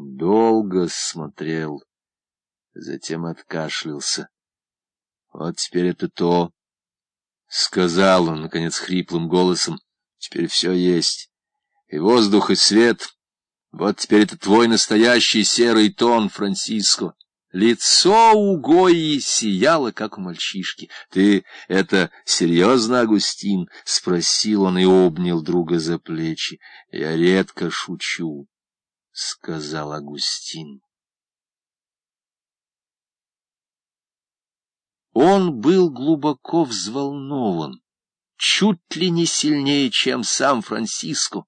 Он долго смотрел, затем откашлялся. — Вот теперь это то, — сказал он, наконец, хриплым голосом. — Теперь все есть. И воздух, и свет. Вот теперь это твой настоящий серый тон, Франциско. Лицо у Гои сияло, как у мальчишки. — Ты это серьезно, Агустин? — спросил он и обнял друга за плечи. — Я редко шучу, — сказал Агустин. Он был глубоко взволнован, чуть ли не сильнее, чем сам Франциско.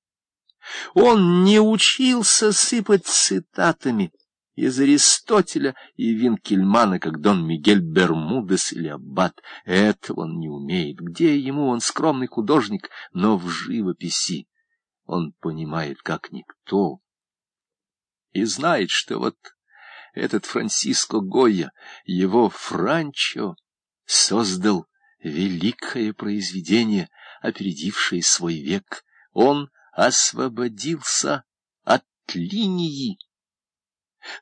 Он не учился сыпать цитатами из Аристотеля и Винкельмана, как Дон Мигель Бермудес или Аббат. Этого он не умеет. Где ему он скромный художник, но в живописи он понимает, как никто. И знает, что вот этот Франсиско Гойя, его Франчо, создал великое произведение, опередившее свой век. Он освободился от линии.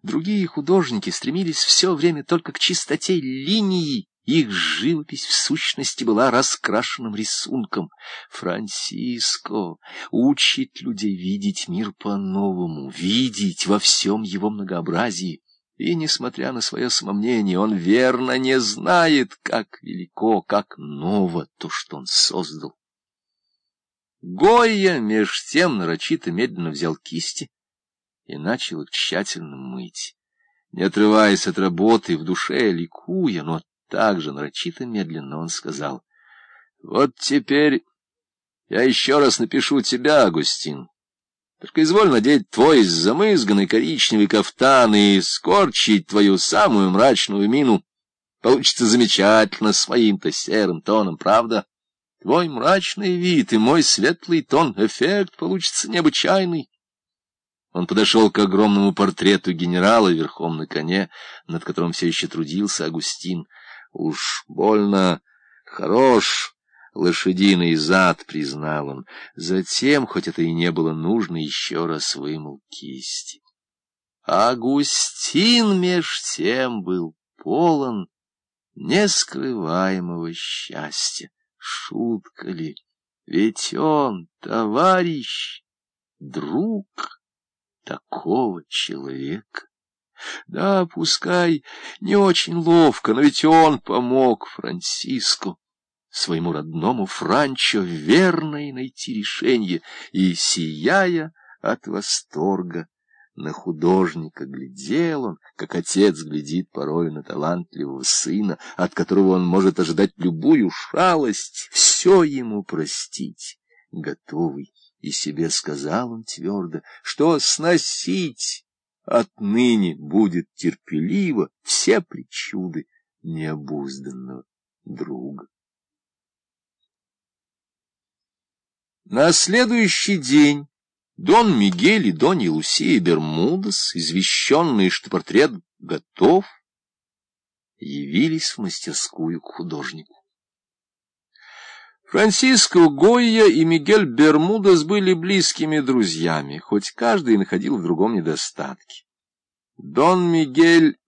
Другие художники стремились все время только к чистоте линии, их живопись в сущности была раскрашенным рисунком. Франциско учит людей видеть мир по-новому, видеть во всем его многообразии. И, несмотря на свое самомнение, он верно не знает, как велико, как ново то, что он создал. Гойя меж тем нарочито медленно взял кисти и начал их тщательно мыть. Не отрываясь от работы, в душе ликуя, но также нарочито медленно он сказал, — Вот теперь я еще раз напишу тебя, Агустин. Только изволь надеть твой замызганный коричневый кафтан и скорчить твою самую мрачную мину. Получится замечательно с моим-то серым тоном, правда? Твой мрачный вид и мой светлый тон, эффект получится необычайный. Он подошел к огромному портрету генерала верхом на коне, над которым все еще трудился Агустин. Уж больно хорош лошадиный зад, признал он. Затем, хоть это и не было нужно, еще раз вымыл кисти. Агустин меж тем был полон нескрываемого счастья. Шутка ли? Ведь он товарищ, друг такого человека. Да, пускай не очень ловко, но ведь он помог Франциску своему родному Франчо верно и найти решение, и, сияя от восторга, на художника глядел он, как отец глядит порой на талантливого сына, от которого он может ожидать любую шалость, все ему простить, готовый. И себе сказал он твердо, что сносить отныне будет терпеливо все причуды необузданного друга. На следующий день Дон Мигель и Донья Лусия Бермудес, извещенные, что портрет готов, явились в мастерскую к художнику. Франциско Гойя и Мигель Бермудес были близкими друзьями, хоть каждый находил в другом недостатки. Дон Мигель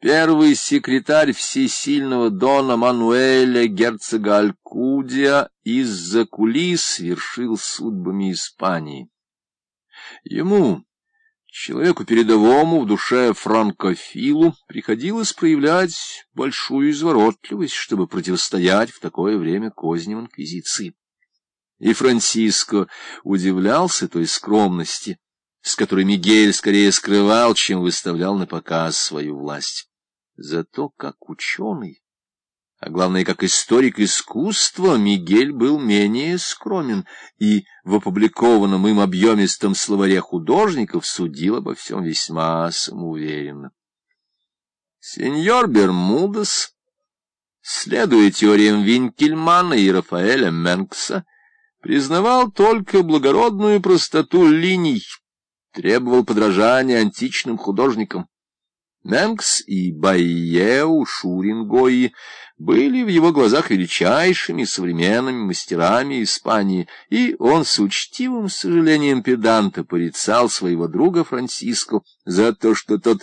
Первый секретарь всесильного дона Мануэля, герцога Алькудия, из-за кулис вершил судьбами Испании. Ему, человеку передовому, в душе франкофилу, приходилось проявлять большую изворотливость, чтобы противостоять в такое время козням инквизиции. И Франциско удивлялся той скромности, с которой Мигель скорее скрывал, чем выставлял на показ свою власть. Зато как ученый, а главное, как историк искусства, Мигель был менее скромен и в опубликованном им объемистом словаре художников судил обо всем весьма самоуверенно. Сеньор Бермудес, следуя теориям Винкельмана и Рафаэля Менкса, признавал только благородную простоту линий, требовал подражания античным художникам. Менгс и Байеу Шурингои были в его глазах величайшими современными мастерами Испании, и он с учтивым сожалением педанта порицал своего друга Франциско за то, что тот